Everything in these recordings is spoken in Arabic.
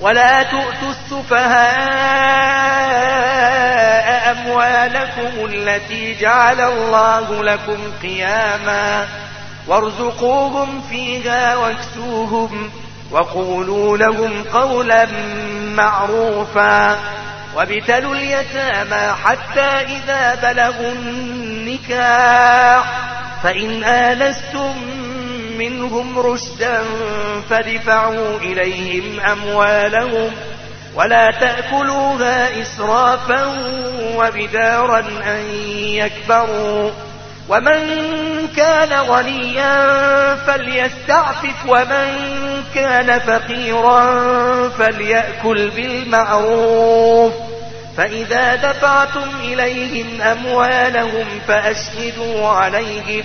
ولا تؤتوا السفهاء أموالكم التي جعل الله لكم قياما وارزقوهم فيها واكسوهم وقولوا لهم قولا معروفا وابتلوا اليتامى حتى إذا بلغوا النكاح فإن آلستم منهم رشدا فادفعوا إليهم أموالهم ولا تأكلوها إسرافا وبدارا أن يكبروا ومن كان غنيا فليستعفف ومن كان فقيرا فليأكل بالمعروف فإذا دفعتم إليهم أموالهم فأشهدوا عليهم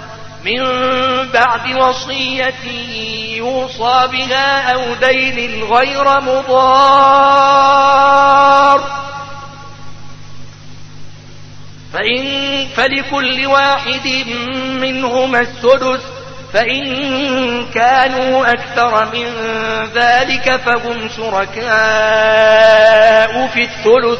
من بعد وصية يوصى بها أو دين غير مضار. فإن فلكل واحد منهما السدس فإن كانوا أكثر من ذلك فهم شركاء في الثلث.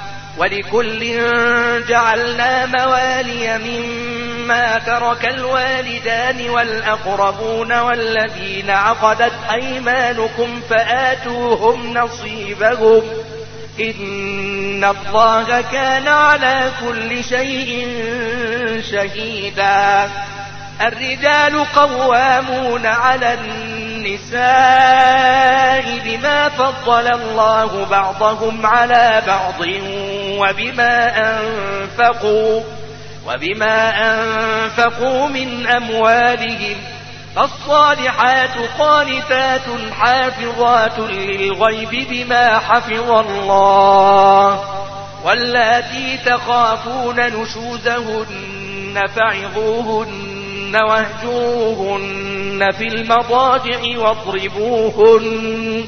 ولكل جعلنا موالي مما ترك الوالدان والأقربون والذين عقدت أيمانكم فآتوهم نصيبهم إن الله كان على كل شيء شهيدا الرجال قوامون على النساء بما فضل الله بعضهم على بعض وبما أنفقوا وبما أنفقوا من أموالهم فالصالحات قانتات حافظات للغيب بما حفظ الله واللاتي تخافون نشوزهن فعظوهن واهجوهن في المضاجع واضربوهن.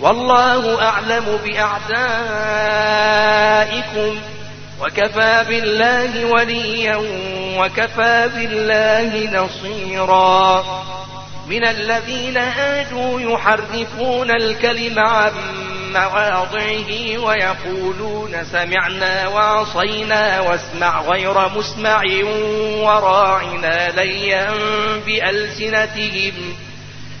والله أعلم بأعدائكم وكفى بالله وليا وكفى بالله نصيرا. من الذين هادوا يحرفون الكلم عن مواضعه ويقولون سمعنا وعصينا واسمع غير مسمع وراعنا ليا بألسنتهم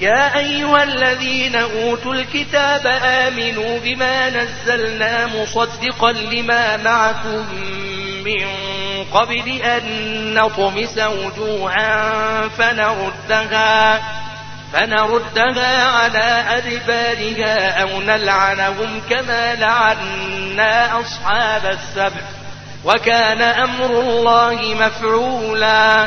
يا أيها الذين أوتوا الكتاب آمنوا بما نزلنا مصدقا لما معكم من قبل أن نطمس وجوها فنردها فنردها على أدبارها أو نلعنهم كما لعنا أصحاب السبع وكان أمر الله مفعولا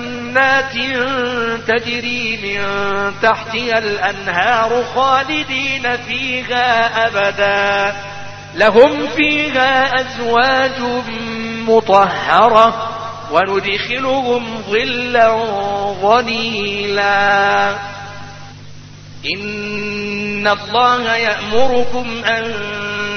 تجري من تحتها الأنهار خالدين فيها أبدا. لهم فيها أزواج مطهرة وندخلهم ظلا ظليلا. إن الله يأمركم أن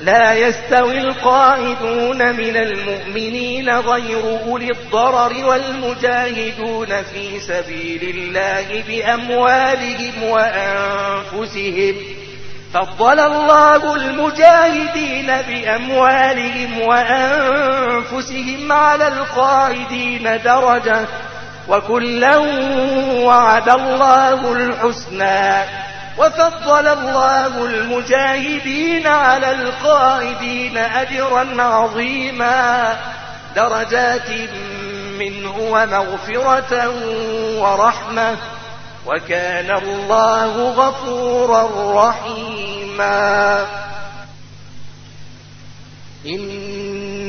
لا يستوي القائدون من المؤمنين غير أولي الضرر والمجاهدون في سبيل الله بأموالهم وأنفسهم. فضل الله المجاهدين بأموالهم وأنفسهم على القائدين درجة. وكلا وعد الله الحسنى. وفضل الله المجاهدين على القائدين أجرا عظيما درجات منه ومغفرة ورحمة وكان الله غفورا رحيما.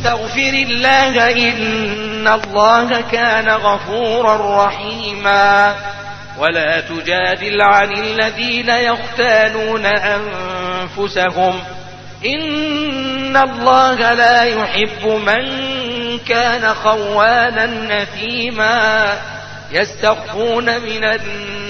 استغفر الله إن الله كان غفورا رحيما. ولا تجادل عن الذين يختانون أنفسهم. إن الله لا يحب من كان خوانا نثيما يستخفون من الناس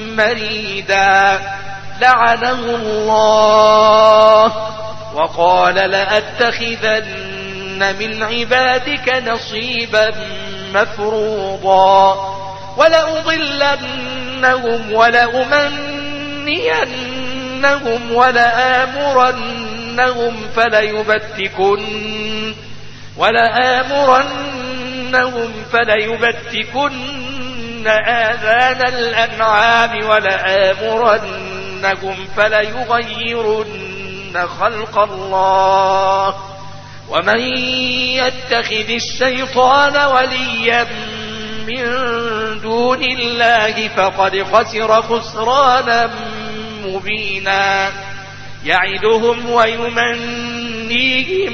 مريدا. لعنه الله. وقال لأتخذن من عبادك نصيبا مفروضا. ولأضلنهم ولأمنينهم ولآمرنهم فليبتكن. ولآمرنهم فليبتكن آذان الأنعام ولآمرنهم فليغيرن خلق الله. ومن يتخذ الشيطان وليا من دون الله فقد خسر خسرانا مبينا. يعدهم ويمنيهم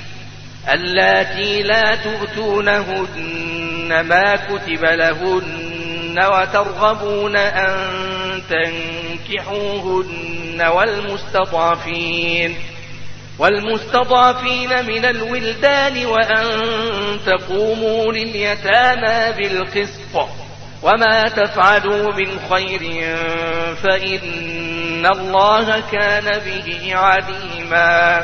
اللاتي لا تؤتونهن ما كتب لهن وترغبون أن تنكحوهن والمستضعفين والمستضعفين من الولدان وأن تقوموا لليتامى بالقسط وما تفعلوا من خير فإن الله كان به عليما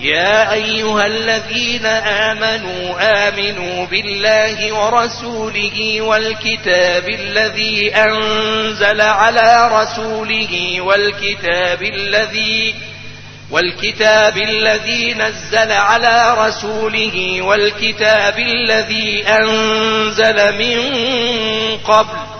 يا أيها الذين آمنوا آمنوا بالله ورسوله والكتاب الذي أنزل على رسوله والكتاب الذي والكتاب الذي نزل على رسوله والكتاب الذي أنزل من قبل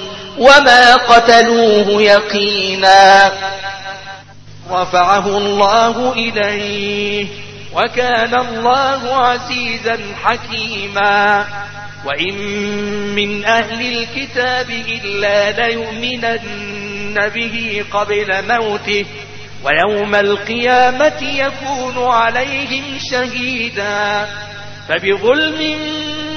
وما قتلوه يقينا رفعه الله إليه وكان الله عزيزا حكيما وإن من أهل الكتاب إلا ليؤمنن به قبل موته ويوم القيامة يكون عليهم شهيدا فبظلم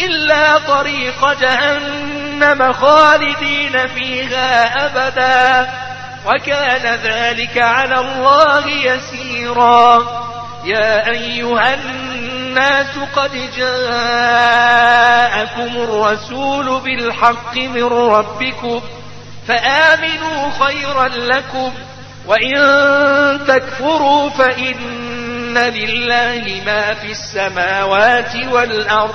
إلا طريق جهنم خالدين فيها أبدا. وكان ذلك على الله يسيرا. يا أيها الناس قد جاءكم الرسول بالحق من ربكم فآمنوا خيرا لكم وإن تكفروا فإن لله ما في السماوات والأرض.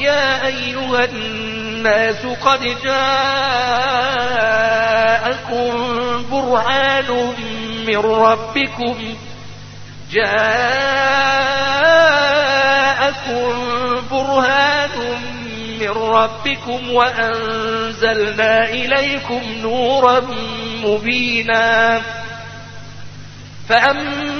يا أيها الناس قد جاءكم برهان من ربكم. جاءكم برهان من ربكم وأنزلنا إليكم نورا مبينا. فأما